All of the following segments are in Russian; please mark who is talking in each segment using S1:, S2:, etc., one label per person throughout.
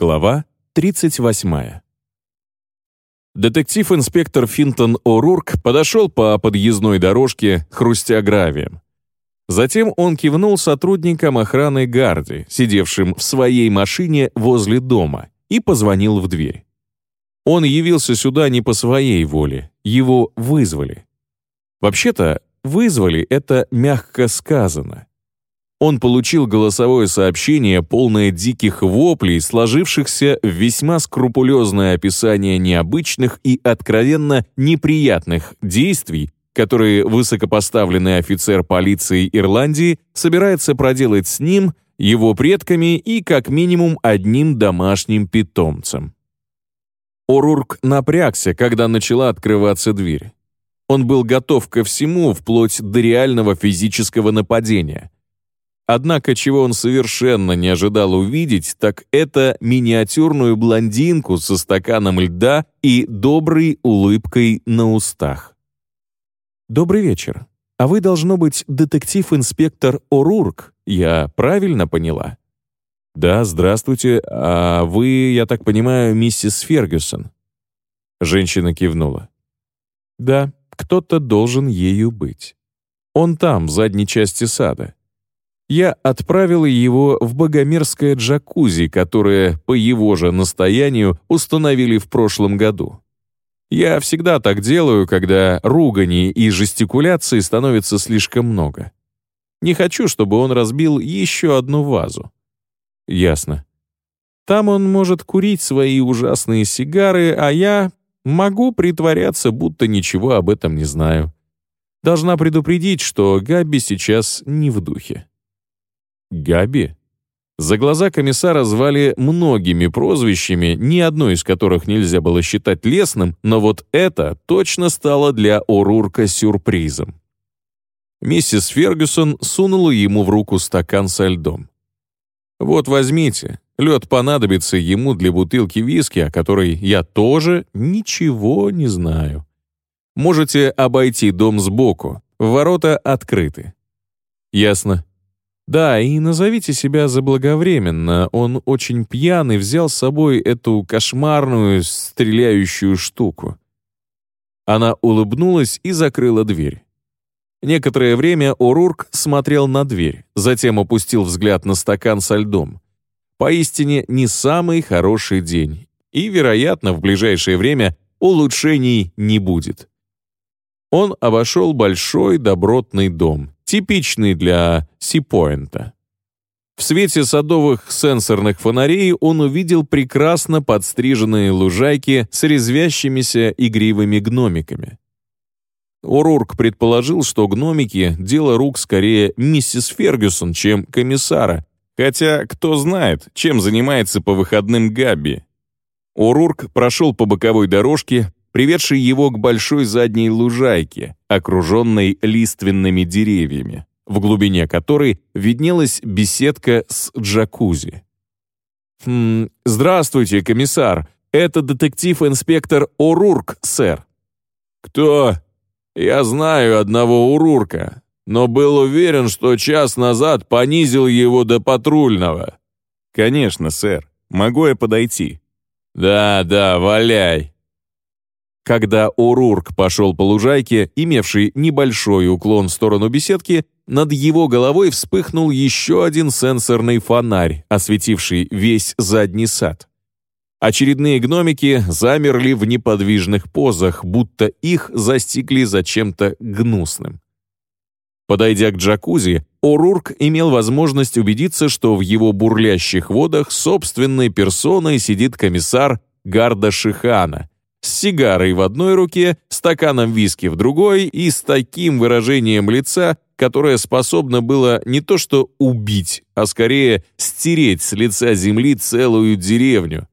S1: Глава 38. Детектив-инспектор Финтон О'Рурк подошел по подъездной дорожке, хрустя гравием. Затем он кивнул сотрудникам охраны Гарди, сидевшим в своей машине возле дома, и позвонил в дверь. Он явился сюда не по своей воле, его вызвали. Вообще-то, вызвали — это мягко сказано. Он получил голосовое сообщение, полное диких воплей, сложившихся в весьма скрупулезное описание необычных и откровенно неприятных действий, которые высокопоставленный офицер полиции Ирландии собирается проделать с ним, его предками и как минимум одним домашним питомцем. Орурк напрягся, когда начала открываться дверь. Он был готов ко всему, вплоть до реального физического нападения — Однако, чего он совершенно не ожидал увидеть, так это миниатюрную блондинку со стаканом льда и доброй улыбкой на устах. «Добрый вечер. А вы, должно быть, детектив-инспектор О'Рурк, я правильно поняла?» «Да, здравствуйте. А вы, я так понимаю, миссис Фергюсон?» Женщина кивнула. «Да, кто-то должен ею быть. Он там, в задней части сада я отправила его в богомерзкое джакузи, которое, по его же настоянию, установили в прошлом году. Я всегда так делаю, когда ругани и жестикуляции становится слишком много. Не хочу, чтобы он разбил еще одну вазу. Ясно. Там он может курить свои ужасные сигары, а я могу притворяться, будто ничего об этом не знаю. Должна предупредить, что Габи сейчас не в духе. Габи? За глаза комиссара звали многими прозвищами, ни одно из которых нельзя было считать лесным, но вот это точно стало для Орурка сюрпризом. Миссис Фергюсон сунула ему в руку стакан со льдом. «Вот возьмите, лед понадобится ему для бутылки виски, о которой я тоже ничего не знаю. Можете обойти дом сбоку, ворота открыты». «Ясно. Да, и назовите себя заблаговременно. Он очень пьяный взял с собой эту кошмарную стреляющую штуку. Она улыбнулась и закрыла дверь. Некоторое время Орурк смотрел на дверь, затем опустил взгляд на стакан со льдом. Поистине не самый хороший день, и, вероятно, в ближайшее время улучшений не будет. Он обошел большой добротный дом, типичный для Сипоинта. В свете садовых сенсорных фонарей он увидел прекрасно подстриженные лужайки с резвящимися игривыми гномиками. Орурк предположил, что гномики — дело рук скорее миссис Фергюсон, чем комиссара, хотя кто знает, чем занимается по выходным Габи. Орурк прошел по боковой дорожке, приведший его к большой задней лужайке, окруженной лиственными деревьями, в глубине которой виднелась беседка с джакузи. «Хм, здравствуйте, комиссар. Это детектив-инспектор Орурк, сэр». «Кто?» «Я знаю одного Урурка, но был уверен, что час назад понизил его до патрульного». «Конечно, сэр. Могу я подойти?» «Да, да, валяй. Когда Орурк пошел по лужайке, имевшей небольшой уклон в сторону беседки, над его головой вспыхнул еще один сенсорный фонарь, осветивший весь задний сад. Очередные гномики замерли в неподвижных позах, будто их застигли за чем-то гнусным. Подойдя к джакузи, Орурк имел возможность убедиться, что в его бурлящих водах собственной персоной сидит комиссар Гарда Шихана, с сигарой в одной руке, стаканом виски в другой и с таким выражением лица, которое способно было не то что убить, а скорее стереть с лица земли целую деревню.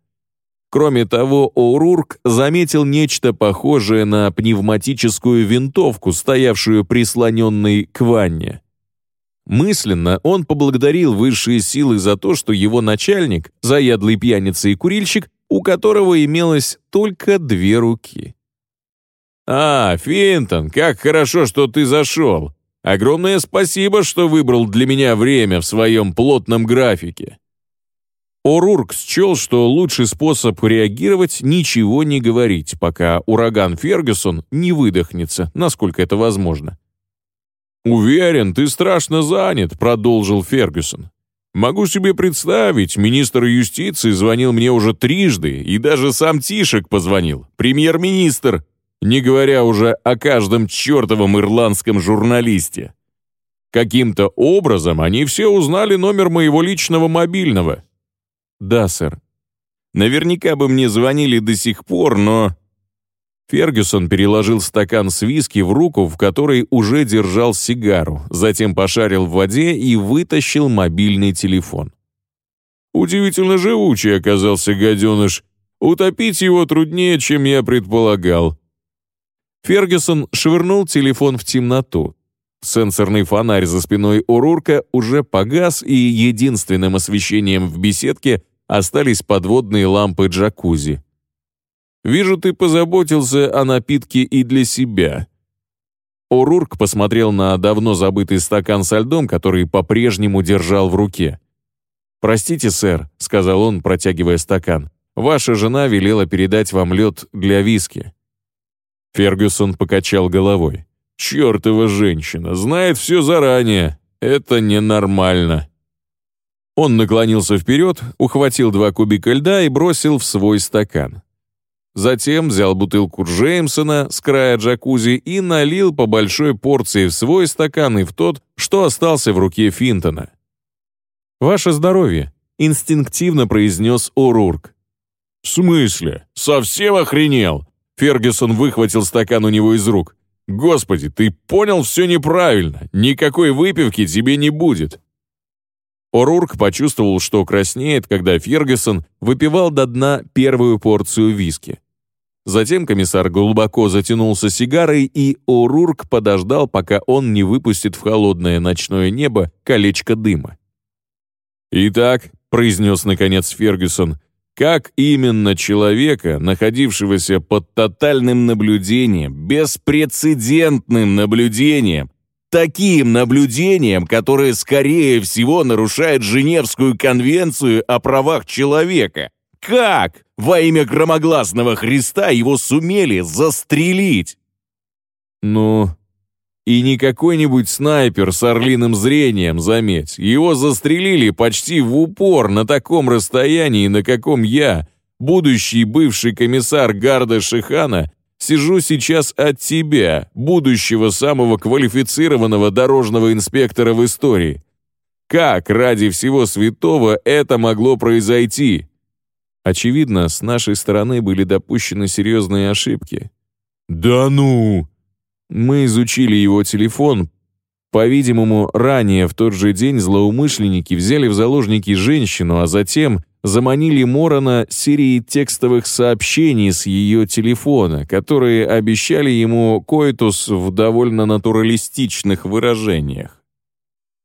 S1: Кроме того, О'Рурк заметил нечто похожее на пневматическую винтовку, стоявшую прислоненной к ванне. Мысленно он поблагодарил высшие силы за то, что его начальник, заядлый пьяница и курильщик, у которого имелось только две руки. «А, Финтон, как хорошо, что ты зашел. Огромное спасибо, что выбрал для меня время в своем плотном графике». О'Рурк счел, что лучший способ реагировать — ничего не говорить, пока ураган Фергюсон не выдохнется, насколько это возможно. «Уверен, ты страшно занят», — продолжил Фергюсон. «Могу себе представить, министр юстиции звонил мне уже трижды, и даже сам Тишек позвонил, премьер-министр, не говоря уже о каждом чертовом ирландском журналисте. Каким-то образом они все узнали номер моего личного мобильного, «Да, сэр». «Наверняка бы мне звонили до сих пор, но...» Фергюсон переложил стакан с виски в руку, в которой уже держал сигару, затем пошарил в воде и вытащил мобильный телефон. «Удивительно живучий оказался гаденыш. Утопить его труднее, чем я предполагал». Фергюсон швырнул телефон в темноту. Сенсорный фонарь за спиной Урурка уже погас, и единственным освещением в беседке остались подводные лампы джакузи. «Вижу, ты позаботился о напитке и для себя». Урурк посмотрел на давно забытый стакан со льдом, который по-прежнему держал в руке. «Простите, сэр», — сказал он, протягивая стакан, «ваша жена велела передать вам лед для виски». Фергюсон покачал головой. Чёртова женщина, знает все заранее. Это ненормально. Он наклонился вперед, ухватил два кубика льда и бросил в свой стакан. Затем взял бутылку Джеймсона с края джакузи и налил по большой порции в свой стакан и в тот, что остался в руке Финтона. «Ваше здоровье», — инстинктивно произнес О'Рурк. «В смысле? Совсем охренел?» Фергюсон выхватил стакан у него из рук. Господи, ты понял все неправильно. Никакой выпивки тебе не будет. О'Рурк почувствовал, что краснеет, когда Фергюсон выпивал до дна первую порцию виски. Затем комиссар глубоко затянулся сигарой, и О'Рурк подождал, пока он не выпустит в холодное ночное небо колечко дыма. «Итак», — произнес наконец Фергюсон, как именно человека, находившегося под тотальным наблюдением, беспрецедентным наблюдением, таким наблюдением, которое, скорее всего, нарушает Женевскую конвенцию о правах человека, как во имя громогласного Христа его сумели застрелить? Ну, и не какой-нибудь снайпер с орлиным зрением, заметь. Его застрелили почти в упор на таком расстоянии, на каком я, будущий бывший комиссар Гарда Шихана, сижу сейчас от тебя, будущего самого квалифицированного дорожного инспектора в истории. Как ради всего святого это могло произойти? Очевидно, с нашей стороны были допущены серьезные ошибки. «Да ну!» Мы изучили его телефон. По-видимому, ранее в тот же день злоумышленники взяли в заложники женщину, а затем заманили Морона серией текстовых сообщений с ее телефона, которые обещали ему коитус в довольно натуралистичных выражениях.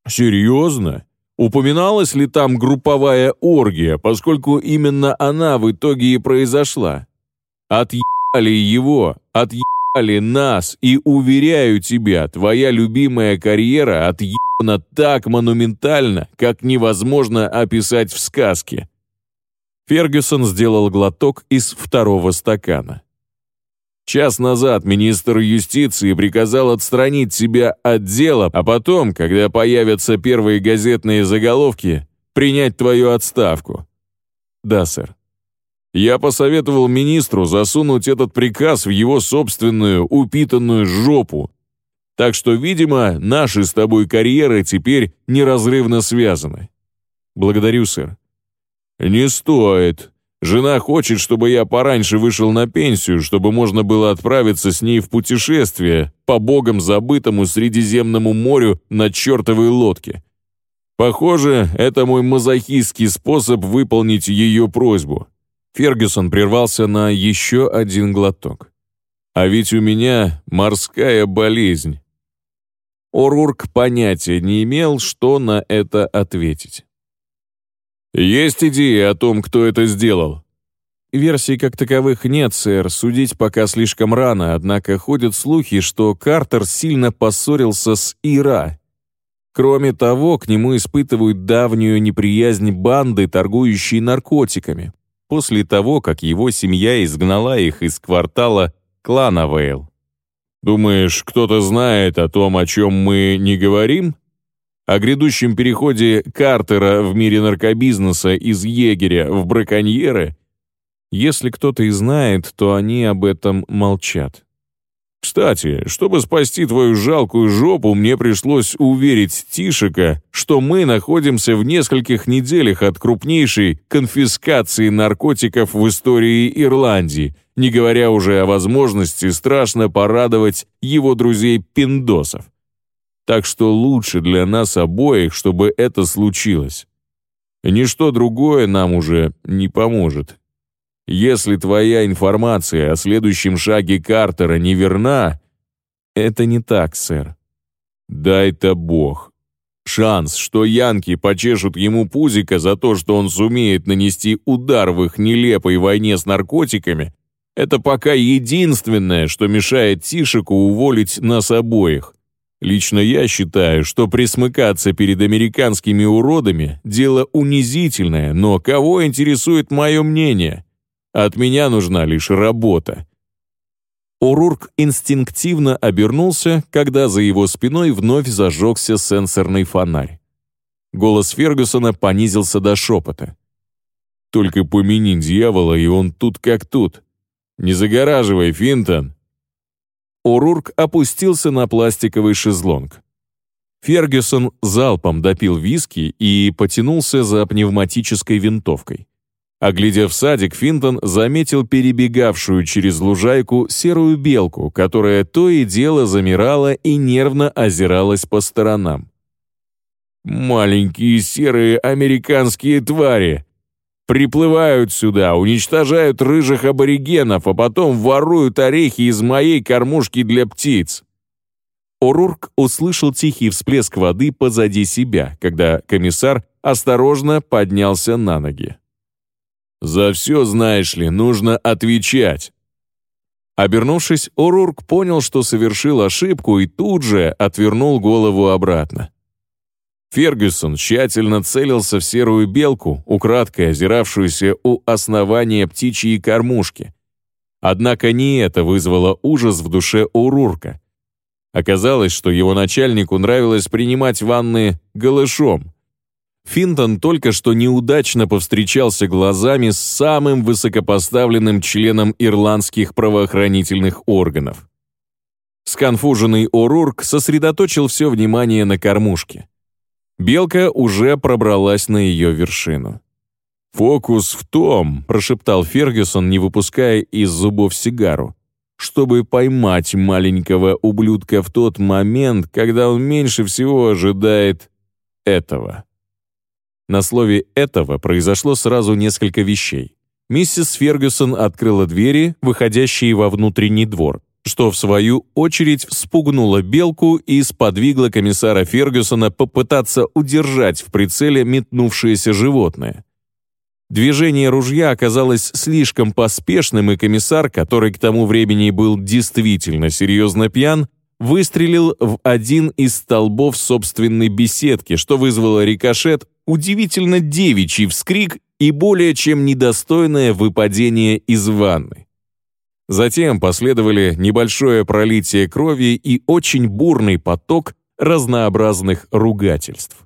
S1: «Серьезно? Упоминалась ли там групповая оргия, поскольку именно она в итоге и произошла? Отъебали его, отъебали Али нас, и уверяю тебя, твоя любимая карьера отъебана так монументально, как невозможно описать в сказке. Фергюсон сделал глоток из второго стакана. Час назад министр юстиции приказал отстранить себя от дела, а потом, когда появятся первые газетные заголовки, принять твою отставку. Да, сэр. Я посоветовал министру засунуть этот приказ в его собственную упитанную жопу. Так что, видимо, наши с тобой карьеры теперь неразрывно связаны. Благодарю, сэр. Не стоит. Жена хочет, чтобы я пораньше вышел на пенсию, чтобы можно было отправиться с ней в путешествие по богам забытому Средиземному морю на чертовой лодке. Похоже, это мой мазохистский способ выполнить ее просьбу. Фергюсон прервался на еще один глоток. «А ведь у меня морская болезнь». Орурк понятия не имел, что на это ответить. «Есть идеи о том, кто это сделал?» Версий как таковых нет, сэр, судить пока слишком рано, однако ходят слухи, что Картер сильно поссорился с Ира. Кроме того, к нему испытывают давнюю неприязнь банды, торгующие наркотиками, после того, как его семья изгнала их из квартала клана Вейл. Думаешь, кто-то знает о том, о чем мы не говорим? О грядущем переходе Картера в мире наркобизнеса из егеря в браконьеры? Если кто-то и знает, то они об этом молчат. Кстати, чтобы спасти твою жалкую жопу, мне пришлось уверить Тишика, что мы находимся в нескольких неделях от крупнейшей конфискации наркотиков в истории Ирландии, не говоря уже о возможности страшно порадовать его друзей-пиндосов. Так что лучше для нас обоих, чтобы это случилось. Ничто другое нам уже не поможет. Если твоя информация о следующем шаге Картера не верна, это не так, сэр. Дай-то бог. Шанс, что янки почешут ему пузика за то, что он сумеет нанести удар в их нелепой войне с наркотиками, это пока единственное, что мешает Тишику уволить нас обоих. Лично я считаю, что присмыкаться перед американскими уродами – дело унизительное, но кого интересует мое мнение? От меня нужна лишь работа». Урурк инстинктивно обернулся, когда за его спиной вновь зажегся сенсорный фонарь. Голос Фергюсона понизился до шепота. «Только помяни дьявола, и он тут как тут. Не загораживай, Финтон!» Урурк опустился на пластиковый шезлонг. Фергюсон залпом допил виски и потянулся за пневматической винтовкой. Оглядев садик, Финтон заметил перебегавшую через лужайку серую белку, которая то и дело замирала и нервно озиралась по сторонам. «Маленькие серые американские твари!» Приплывают сюда, уничтожают рыжих аборигенов, а потом воруют орехи из моей кормушки для птиц. Орурк услышал тихий всплеск воды позади себя, когда комиссар осторожно поднялся на ноги. За все, знаешь ли, нужно отвечать. Обернувшись, Орурк понял, что совершил ошибку и тут же отвернул голову обратно. Фергюсон тщательно целился в серую белку, украдкой озиравшуюся у основания птичьей кормушки. Однако не это вызвало ужас в душе Урурка. Оказалось, что его начальнику нравилось принимать ванны голышом, Финтон только что неудачно повстречался глазами с самым высокопоставленным членом ирландских правоохранительных органов. Сконфуженный О'Рурк сосредоточил все внимание на кормушке. Белка уже пробралась на ее вершину. «Фокус в том», — прошептал Фергюсон, не выпуская из зубов сигару, чтобы поймать маленького ублюдка в тот момент, когда он меньше всего ожидает этого. На слове «этого» произошло сразу несколько вещей. Миссис Фергюсон открыла двери, выходящие во внутренний двор, что, в свою очередь, спугнуло белку и сподвигло комиссара Фергюсона попытаться удержать в прицеле метнувшееся животное. Движение ружья оказалось слишком поспешным, и комиссар, который к тому времени был действительно серьезно пьян, выстрелил в один из столбов собственной беседки, что вызвало рикошет удивительно девичий вскрик и более чем недостойное выпадение из ванны. Затем последовали небольшое пролитие крови и очень бурный поток разнообразных ругательств.